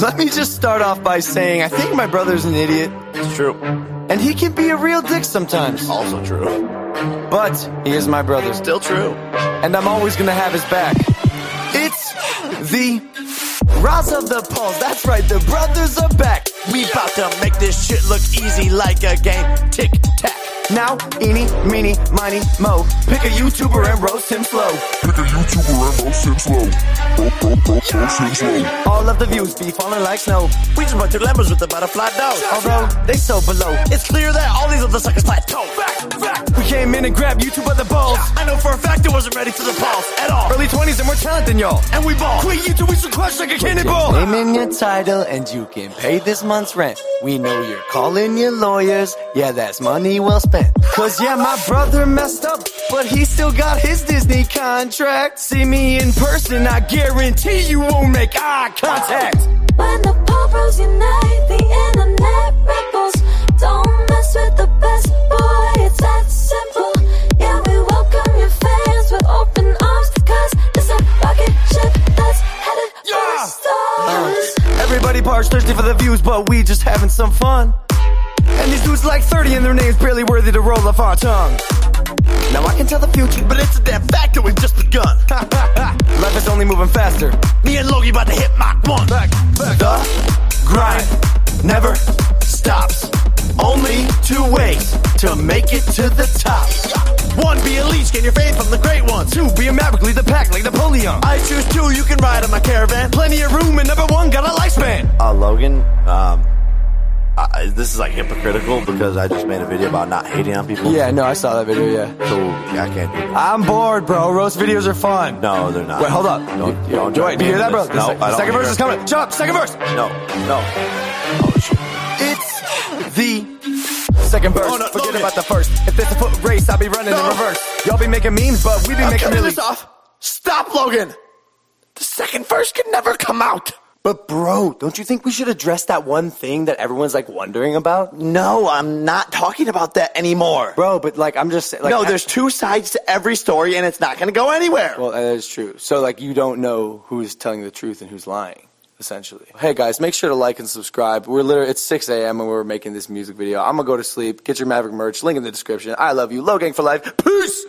Let me just start off by saying I think my brother's an idiot, It's true. and he can be a real dick sometimes. Also true. But he is my brother, Still true. and I'm always gonna have his back. It's the Rise of the Pauls. That's right, the brothers are back. We about to make this shit look easy like a game. Tic tac. Now, eeny, meeny, miny, mo. Pick a YouTuber and roast him slow. Pick a YouTuber and roast him slow. Ro- ro- ro- Roast him slow. All of the views be falling like snow. We just bunch of lemons with the butterfly dose. Although they so below. It's clear that all these other suckers plateau. Fact, fact. We came in and grabbed YouTube by the balls. I know for a fact it wasn't ready for the Pauls at all. Early 20s and more talent than y'all. And we ball. Quit YouTube, we should crush like a cannonball. Name in your title and you can pay this month's rent. We know you're calling your lawyers. Yeah, that's money well spent. Cause yeah, my brother messed up, but he still got his Disney contract. See me in person, I guarantee you won't make eye contact. When the Bros unite, the internet rebels. Don't mess with the best boy, it's that simple. Yeah, we welcome your fans with open arms, cause it's a rocket ship that's headed for the stars. Everybody parks thirsty for the views, but we just having some fun. And these dudes like 30 and their names barely worthy to roll off our tongue. Now I can tell the future, But it's a damn fact that we've just begun. life is only moving faster. Me and Logie about to hit Mach 1. Back, back. The grind never stops. Only two ways to make it to the top. One, be a leech, get your fame from the great ones. Two, be a maverick, lead the pack like Napoleon. I choose two, you can ride on my caravan. Plenty of room and number one got a lifespan. Uh, Logan, um, I, this is like hypocritical because I just made a video about not hating on people. Yeah, no, I saw that video, yeah. So I can't do that. I'm bored, bro. Roast videos are fun. No, they're not. Wait, hold up. Don't, you don't Wait, do you hear that, bro? No, The I don't second verse is coming. Shut up, second verse. No, no. Oh. It's the second verse. Oh, no, Forget about the first. If there's a foot race, I'll be running No. in reverse. Y'all be making memes, but we be I'm making this off. Stop, Logan. The second verse can never come out. But bro, don't you think we should address that one thing that everyone's like wondering about? No, I'm not talking about that anymore. Bro, but like I'm just. Like, no, there's two sides to every story, and it's not going to go anywhere. Well, that is true. So, like, you don't know who's telling the truth and who's lying, essentially. Hey, guys, make sure to like and subscribe. We're literally, it's 6 a.m. and we're making this music video. I'm gonna go to sleep. Get your Maverick merch. Link in the description. I love you. Logang for life. Peace!